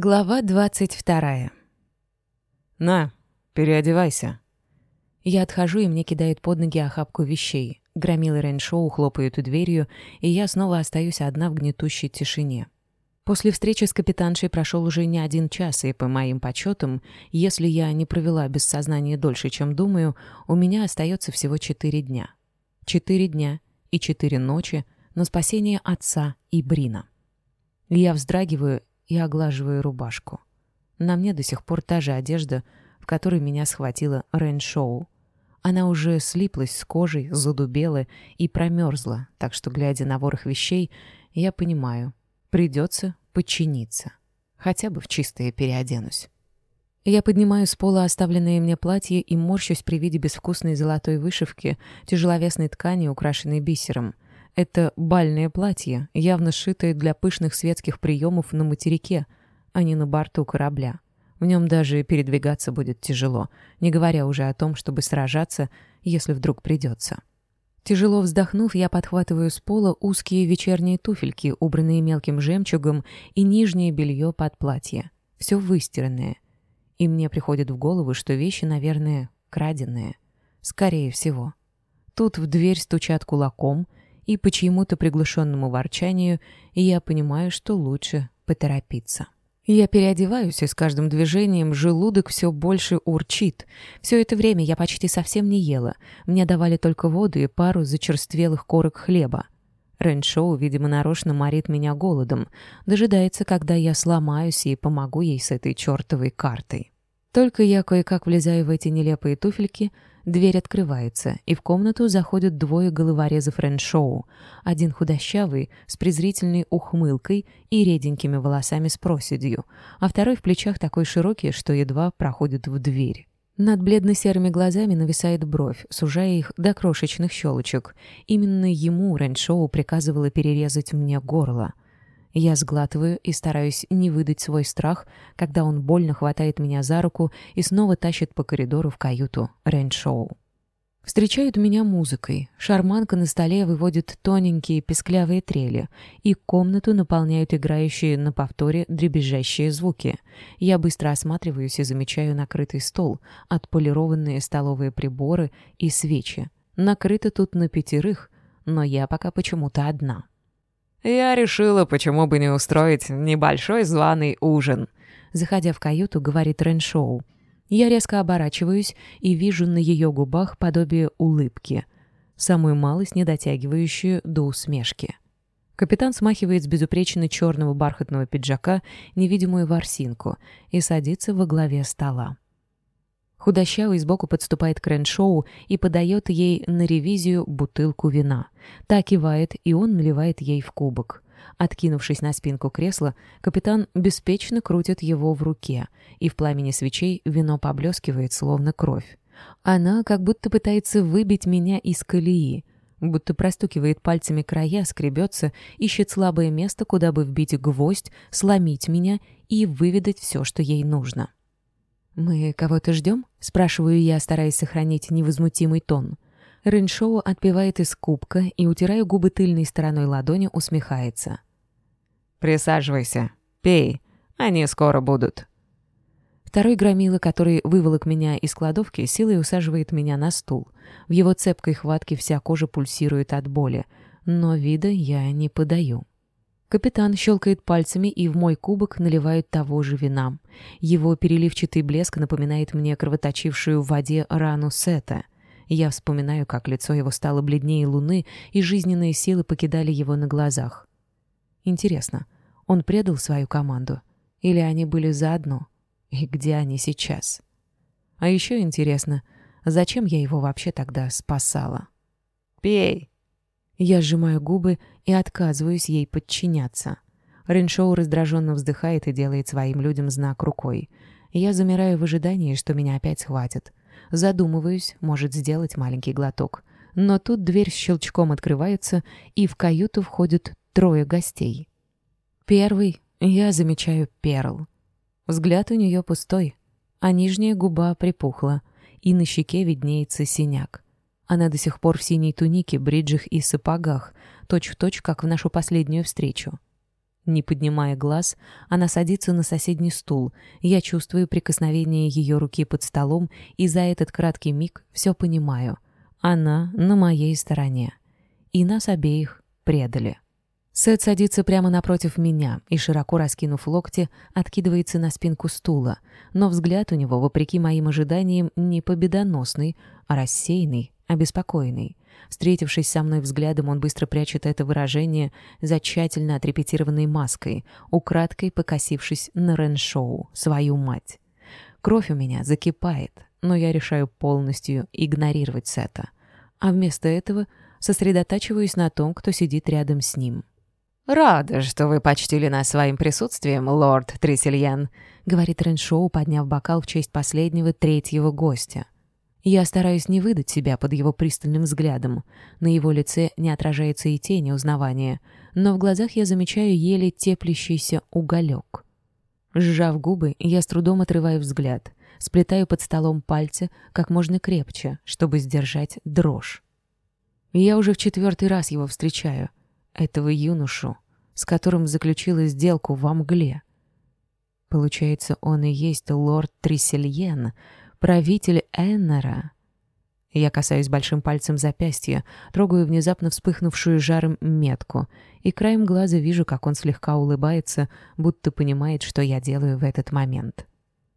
Глава двадцать вторая. «На, переодевайся». Я отхожу, и мне кидают под ноги охапку вещей. Громилы Рейншоу хлопают дверью, и я снова остаюсь одна в гнетущей тишине. После встречи с капитаншей прошел уже не один час, и по моим подсчетам, если я не провела без сознания дольше, чем думаю, у меня остается всего четыре дня. Четыре дня и четыре ночи на спасение отца и оглаживаю рубашку. На мне до сих пор та же одежда, в которой меня схватила Рен Она уже слиплась с кожей, задубела и промерзла, так что, глядя на ворох вещей, я понимаю, придется подчиниться. Хотя бы в чистое переоденусь. Я поднимаю с пола оставленное мне платье и морщусь при виде безвкусной золотой вышивки, тяжеловесной ткани, украшенной бисером — это бальное платье, явно сшитое для пышных светских приемов на материке, а не на борту корабля. В нем даже передвигаться будет тяжело, не говоря уже о том, чтобы сражаться, если вдруг придется. Тяжело вздохнув, я подхватываю с пола узкие вечерние туфельки, убранные мелким жемчугом, и нижнее белье под платье. Все выстиранное. И мне приходит в голову, что вещи, наверное, краденые. Скорее всего. Тут в дверь стучат кулаком — и почему-то приглушенному ворчанию я понимаю, что лучше поторопиться. Я переодеваюсь, и с каждым движением желудок все больше урчит. Все это время я почти совсем не ела. Мне давали только воду и пару зачерствелых корок хлеба. Рэншоу, видимо, нарочно морит меня голодом. Дожидается, когда я сломаюсь и помогу ей с этой чертовой картой. Только я кое-как влезаю в эти нелепые туфельки — Дверь открывается, и в комнату заходят двое головорезов Реншоу. Один худощавый, с презрительной ухмылкой и реденькими волосами с проседью, а второй в плечах такой широкий, что едва проходит в дверь. Над бледно-серыми глазами нависает бровь, сужая их до крошечных щелочек. Именно ему Реншоу приказывала перерезать мне горло. Я сглатываю и стараюсь не выдать свой страх, когда он больно хватает меня за руку и снова тащит по коридору в каюту Рейншоу. Встречают меня музыкой. Шарманка на столе выводит тоненькие песклявые трели, и комнату наполняют играющие на повторе дребезжащие звуки. Я быстро осматриваюсь и замечаю накрытый стол, отполированные столовые приборы и свечи. Накрыто тут на пятерых, но я пока почему-то одна. Я решила, почему бы не устроить небольшой званый ужин. Заходя в каюту, говорит Реншоу. Я резко оборачиваюсь и вижу на ее губах подобие улыбки, самую малость не дотягивающую до усмешки. Капитан смахивает с безупречно черного бархатного пиджака невидимую ворсинку и садится во главе стола. Худощавый сбоку подступает к Реншоу и подает ей на ревизию бутылку вина. Та кивает, и он наливает ей в кубок. Откинувшись на спинку кресла, капитан беспечно крутит его в руке, и в пламени свечей вино поблескивает, словно кровь. Она как будто пытается выбить меня из колеи, будто простукивает пальцами края, скребется, ищет слабое место, куда бы вбить гвоздь, сломить меня и выведать все, что ей нужно. «Мы кого-то ждем?» — спрашиваю я, стараясь сохранить невозмутимый тон. Рэншоу отпивает из кубка и, утирая губы тыльной стороной ладони, усмехается. «Присаживайся, пей, они скоро будут». Второй громила, который выволок меня из кладовки, силой усаживает меня на стул. В его цепкой хватке вся кожа пульсирует от боли, но вида я не подаю. Капитан щелкает пальцами, и в мой кубок наливают того же вина. Его переливчатый блеск напоминает мне кровоточившую в воде рану Сета. Я вспоминаю, как лицо его стало бледнее луны, и жизненные силы покидали его на глазах. Интересно, он предал свою команду? Или они были заодно? И где они сейчас? А еще интересно, зачем я его вообще тогда спасала? «Пей!» Я сжимаю губы и отказываюсь ей подчиняться. Реншоу раздраженно вздыхает и делает своим людям знак рукой. Я замираю в ожидании, что меня опять схватят. Задумываюсь, может сделать маленький глоток. Но тут дверь щелчком открывается, и в каюту входят трое гостей. Первый я замечаю Перл. Взгляд у нее пустой, а нижняя губа припухла, и на щеке виднеется синяк. Она до сих пор в синей тунике, бриджах и сапогах, точь-в-точь, точь, как в нашу последнюю встречу. Не поднимая глаз, она садится на соседний стул. Я чувствую прикосновение ее руки под столом и за этот краткий миг все понимаю. Она на моей стороне. И нас обеих предали. Сет садится прямо напротив меня и, широко раскинув локти, откидывается на спинку стула, но взгляд у него, вопреки моим ожиданиям, не победоносный, а рассеянный, обеспокоенный. Встретившись со мной взглядом, он быстро прячет это выражение за тщательно отрепетированной маской, украдкой покосившись на Реншоу, свою мать. Кровь у меня закипает, но я решаю полностью игнорировать Сета. А вместо этого сосредотачиваюсь на том, кто сидит рядом с ним. «Рада, что вы почтили нас своим присутствием, лорд Тресельян», — говорит Реншоу, подняв бокал в честь последнего третьего гостя. Я стараюсь не выдать себя под его пристальным взглядом. На его лице не отражается и тени узнавания, но в глазах я замечаю еле теплящийся уголек. Сжав губы, я с трудом отрываю взгляд, сплетаю под столом пальцы как можно крепче, чтобы сдержать дрожь. Я уже в четвертый раз его встречаю, этого юношу, с которым заключила сделку во мгле. Получается, он и есть лорд Трисельен, правитель Эннера. Я касаюсь большим пальцем запястья, трогаю внезапно вспыхнувшую жаром метку, и краем глаза вижу, как он слегка улыбается, будто понимает, что я делаю в этот момент.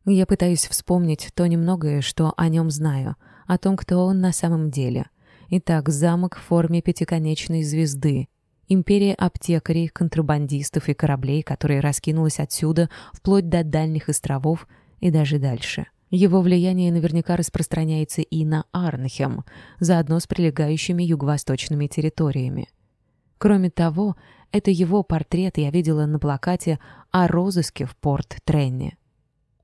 Я пытаюсь вспомнить то немногое, что о нем знаю, о том, кто он на самом деле. Итак, замок в форме пятиконечной звезды, империя аптекарей, контрабандистов и кораблей, которая раскинулась отсюда вплоть до дальних островов и даже дальше — его влияние наверняка распространяется и на Арнхем, заодно с прилегающими юго-восточными территориями. Кроме того, это его портрет я видела на плакате о розыске в порт Тренне.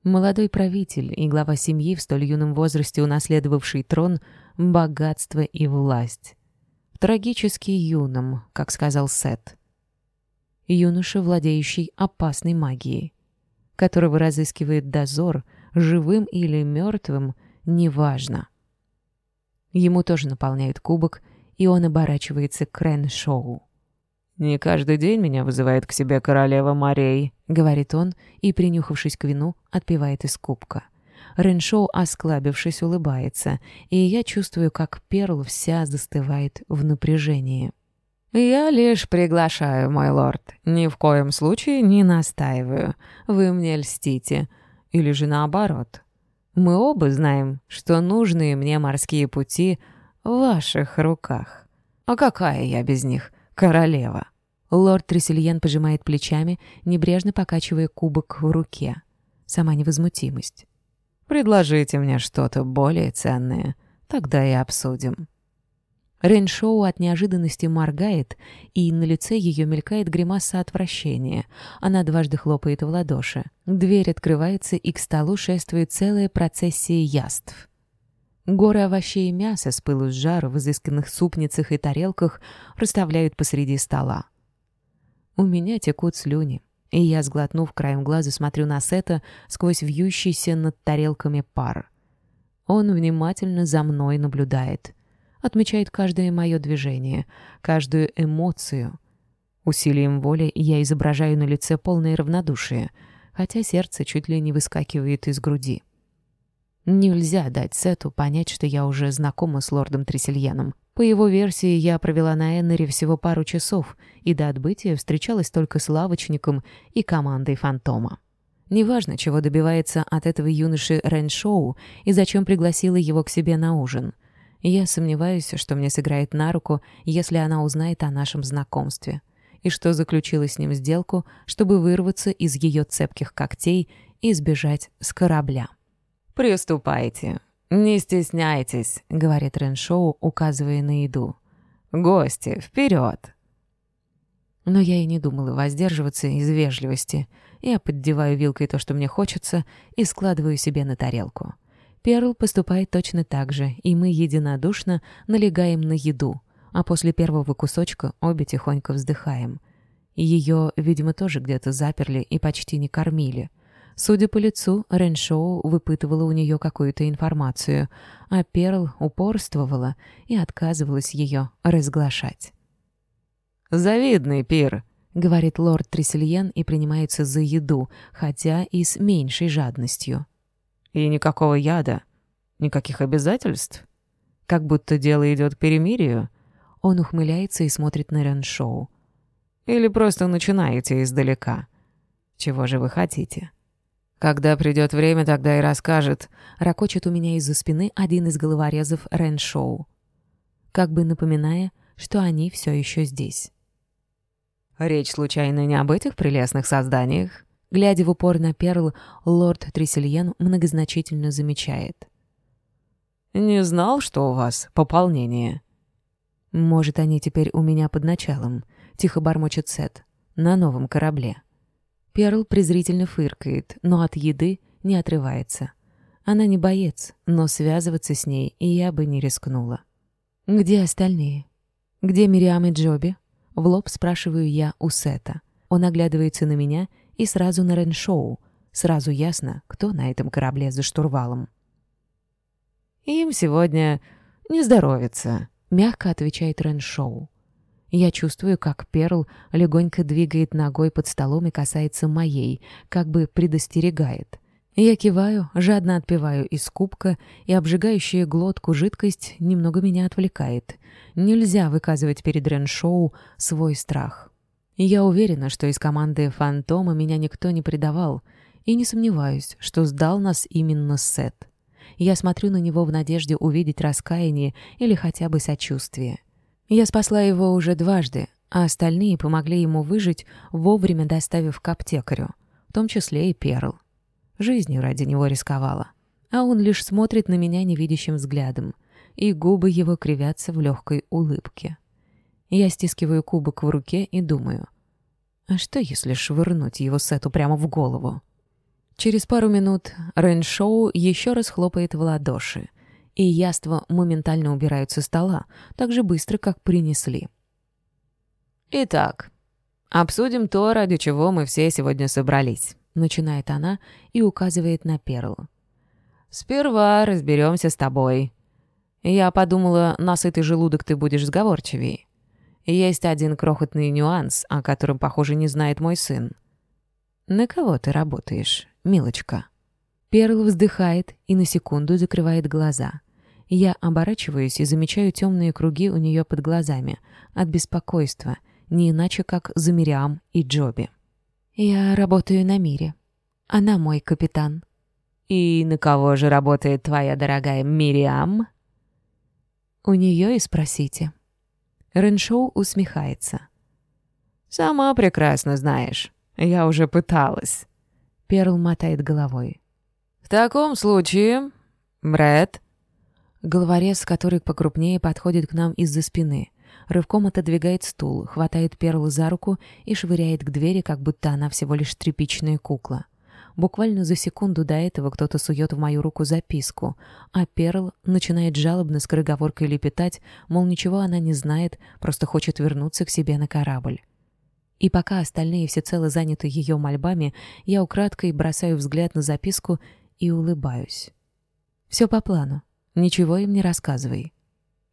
Молодой правитель и глава семьи в столь юном возрасте унаследовавший трон, богатство и власть. Трагически юным, как сказал Сет. Юноша, владеющий опасной магией, которого разыскивает дозор — живым или мертвым, неважно. Ему тоже наполняют кубок, и он оборачивается к Реншоу. «Не каждый день меня вызывает к себе королева морей», — говорит он, и, принюхавшись к вину, отпивает из кубка. Реншоу, осклабившись, улыбается, и я чувствую, как Перл вся застывает в напряжении. «Я лишь приглашаю, мой лорд. Ни в коем случае не настаиваю. Вы мне льстите или же наоборот. Мы оба знаем, что нужные мне морские пути в ваших руках. А какая я без них королева?» Лорд Тресельен пожимает плечами, небрежно покачивая кубок в руке. Сама невозмутимость. «Предложите мне что-то более ценное, тогда и обсудим». Рейн от неожиданности моргает, и на лице ее мелькает гримаса отвращения. Она дважды хлопает в ладоши. Дверь открывается, и к столу шествует целая процессия яств. Горы овощей и мяса с пылу с жару в изысканных супницах и тарелках расставляют посреди стола. У меня текут слюни, и я, сглотнув краем глаза, смотрю на Сета сквозь вьющийся над тарелками пар. Он внимательно за мной наблюдает — отмечает каждое мое движение, каждую эмоцию. Усилием воли я изображаю на лице полное равнодушие, хотя сердце чуть ли не выскакивает из груди. Нельзя дать Сету понять, что я уже знакома с лордом Тресельяном. По его версии, я провела на Эннере всего пару часов и до отбытия встречалась только с лавочником и командой «Фантома». Неважно, чего добивается от этого юноши Рэншоу и зачем пригласила его к себе на ужин. Я сомневаюсь, что мне сыграет на руку, если она узнает о нашем знакомстве, и что заключила с ним сделку, чтобы вырваться из ее цепких когтей и сбежать с корабля. «Приступайте. Не стесняйтесь», — говорит Реншоу, указывая на еду. «Гости, вперед!» Но я и не думала воздерживаться из вежливости. Я поддеваю вилкой то, что мне хочется, и складываю себе на тарелку. Перл поступает точно так же, и мы единодушно налегаем на еду, а после первого кусочка обе тихонько вздыхаем. Ее, видимо, тоже где-то заперли и почти не кормили. Судя по лицу, Реншоу выпытывала у нее какую-то информацию, а Перл упорствовала и отказывалась ее разглашать. «Завидный пир», — говорит лорд Тресельен и принимается за еду, хотя и с меньшей жадностью и никакого яда, никаких обязательств. Как будто дело идет к перемирию. Он ухмыляется и смотрит на Реншоу. Или просто начинаете издалека. Чего же вы хотите? Когда придет время, тогда и расскажет. Ракочет у меня из-за спины один из головорезов Реншоу. Как бы напоминая, что они все еще здесь. Речь случайно не об этих прелестных созданиях? глядя в упор на Перл, лорд Тресельен многозначительно замечает. «Не знал, что у вас пополнение». «Может, они теперь у меня под началом», — тихо бормочет Сет, — «на новом корабле». Перл презрительно фыркает, но от еды не отрывается. Она не боец, но связываться с ней я бы не рискнула. «Где остальные?» «Где Мириам и Джоби?» — в лоб спрашиваю я у Сета. Он оглядывается на меня — и сразу на Реншоу, Сразу ясно, кто на этом корабле за штурвалом. «Им сегодня не здоровится», — мягко отвечает Реншоу. Я чувствую, как Перл легонько двигает ногой под столом и касается моей, как бы предостерегает. Я киваю, жадно отпиваю из кубка, и обжигающая глотку жидкость немного меня отвлекает. Нельзя выказывать перед Реншоу свой страх. Я уверена, что из команды «Фантома» меня никто не предавал, и не сомневаюсь, что сдал нас именно Сет. Я смотрю на него в надежде увидеть раскаяние или хотя бы сочувствие. Я спасла его уже дважды, а остальные помогли ему выжить, вовремя доставив к аптекарю, в том числе и Перл. Жизнью ради него рисковала. А он лишь смотрит на меня невидящим взглядом, и губы его кривятся в легкой улыбке. Я стискиваю кубок в руке и думаю. А что, если швырнуть его Сету прямо в голову? Через пару минут Рэншоу еще раз хлопает в ладоши, и яства моментально убирают со стола, так же быстро, как принесли. «Итак, обсудим то, ради чего мы все сегодня собрались», — начинает она и указывает на перл. «Сперва разберемся с тобой. Я подумала, насытый желудок ты будешь сговорчивее. Есть один крохотный нюанс, о котором, похоже, не знает мой сын. «На кого ты работаешь, милочка?» Перл вздыхает и на секунду закрывает глаза. Я оборачиваюсь и замечаю темные круги у нее под глазами от беспокойства, не иначе как за Мириам и Джоби. «Я работаю на мире. Она мой капитан». «И на кого же работает твоя дорогая Мириам?» «У нее и спросите». Реншоу усмехается. «Сама прекрасно знаешь. Я уже пыталась». Перл мотает головой. «В таком случае, Брэд...» Головорез, который покрупнее, подходит к нам из-за спины. Рывком отодвигает стул, хватает Перл за руку и швыряет к двери, как будто она всего лишь тряпичная кукла буквально за секунду до этого кто-то сует в мою руку записку, а Перл начинает жалобно с скороговоркой лепетать, мол, ничего она не знает, просто хочет вернуться к себе на корабль. И пока остальные всецело заняты ее мольбами, я украдкой бросаю взгляд на записку и улыбаюсь. «Все по плану. Ничего им не рассказывай».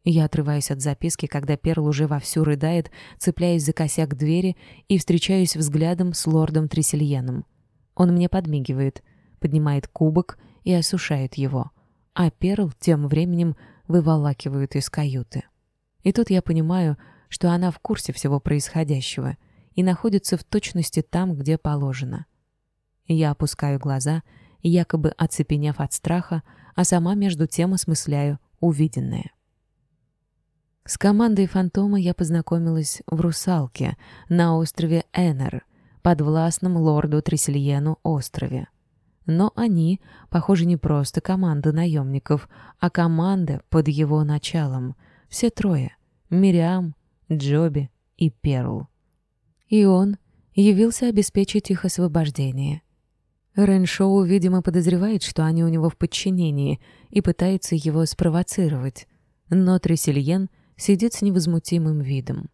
Я отрываюсь от записки, когда Перл уже вовсю рыдает, цепляясь за косяк двери и встречаюсь взглядом с лордом Тресельеном — он мне подмигивает, поднимает кубок и осушает его, а Перл тем временем выволакивают из каюты. И тут я понимаю, что она в курсе всего происходящего и находится в точности там, где положено. Я опускаю глаза, якобы оцепенев от страха, а сама между тем осмысляю увиденное. С командой «Фантома» я познакомилась в «Русалке» на острове Энер, подвластном лорду Тресельену острове. Но они, похоже, не просто команда наемников, а команда под его началом. Все трое — Мириам, Джоби и Перл. И он явился обеспечить их освобождение. Реншоу, видимо, подозревает, что они у него в подчинении и пытается его спровоцировать, но Тресельен сидит с невозмутимым видом.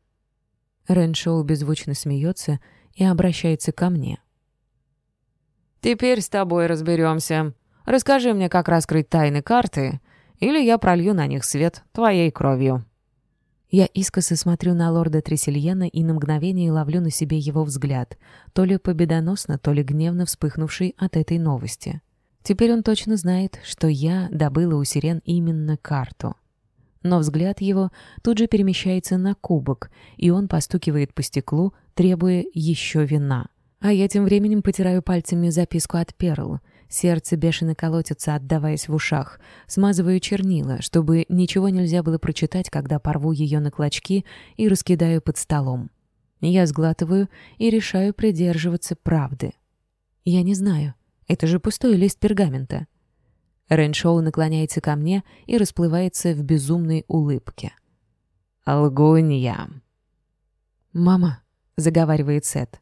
Реншоу беззвучно смеется и обращается ко мне. «Теперь с тобой разберемся. Расскажи мне, как раскрыть тайны карты, или я пролью на них свет твоей кровью». Я искоса смотрю на лорда Тресельена и на мгновение ловлю на себе его взгляд, то ли победоносно, то ли гневно вспыхнувший от этой новости. Теперь он точно знает, что я добыла у сирен именно карту но взгляд его тут же перемещается на кубок, и он постукивает по стеклу, требуя еще вина. А я тем временем потираю пальцами записку от Перл. Сердце бешено колотится, отдаваясь в ушах. Смазываю чернила, чтобы ничего нельзя было прочитать, когда порву ее на клочки и раскидаю под столом. Я сглатываю и решаю придерживаться правды. Я не знаю. Это же пустой лист пергамента. Рэншоу наклоняется ко мне и расплывается в безумной улыбке. «Алгунья!» «Мама!» — заговаривает Сет.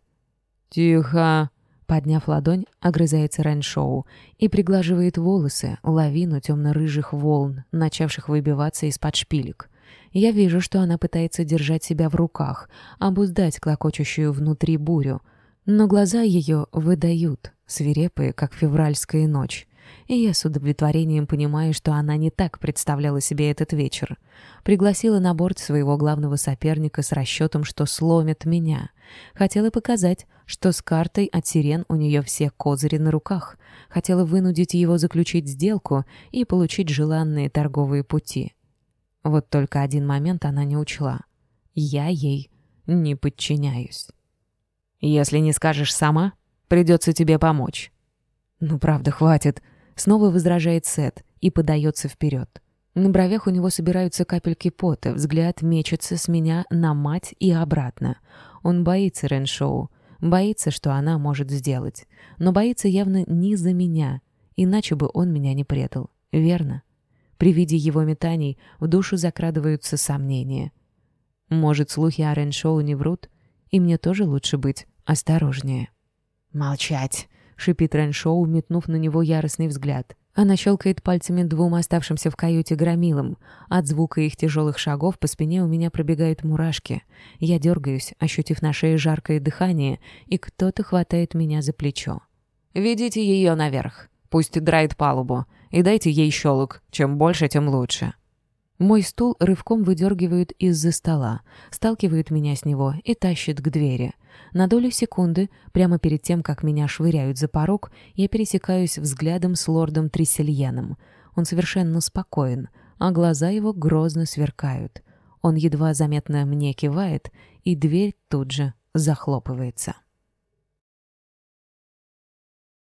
«Тихо!» — подняв ладонь, огрызается Рэншоу и приглаживает волосы, лавину темно-рыжих волн, начавших выбиваться из-под шпилек. Я вижу, что она пытается держать себя в руках, обуздать клокочущую внутри бурю, но глаза ее выдают, свирепые, как февральская ночь. и я с удовлетворением понимаю, что она не так представляла себе этот вечер. Пригласила на борт своего главного соперника с расчетом, что сломит меня. Хотела показать, что с картой от сирен у нее все козыри на руках. Хотела вынудить его заключить сделку и получить желанные торговые пути. Вот только один момент она не учла. Я ей не подчиняюсь. «Если не скажешь сама, придется тебе помочь». «Ну, правда, хватит», снова возражает Сет и подается вперед. На бровях у него собираются капельки пота, взгляд мечется с меня на мать и обратно. Он боится Реншоу, боится, что она может сделать. Но боится явно не за меня, иначе бы он меня не предал. Верно? При виде его метаний в душу закрадываются сомнения. Может, слухи о Реншоу не врут, и мне тоже лучше быть осторожнее. «Молчать!» шипит Рэншоу, метнув на него яростный взгляд. Она щелкает пальцами двум оставшимся в каюте громилам. От звука их тяжелых шагов по спине у меня пробегают мурашки. Я дергаюсь, ощутив на шее жаркое дыхание, и кто-то хватает меня за плечо. «Ведите ее наверх. Пусть драет палубу. И дайте ей щелок. Чем больше, тем лучше». Мой стул рывком выдергивают из-за стола, сталкивают меня с него и тащат к двери. На долю секунды, прямо перед тем, как меня швыряют за порог, я пересекаюсь взглядом с лордом Трисельяном. Он совершенно спокоен, а глаза его грозно сверкают. Он едва заметно мне кивает, и дверь тут же захлопывается.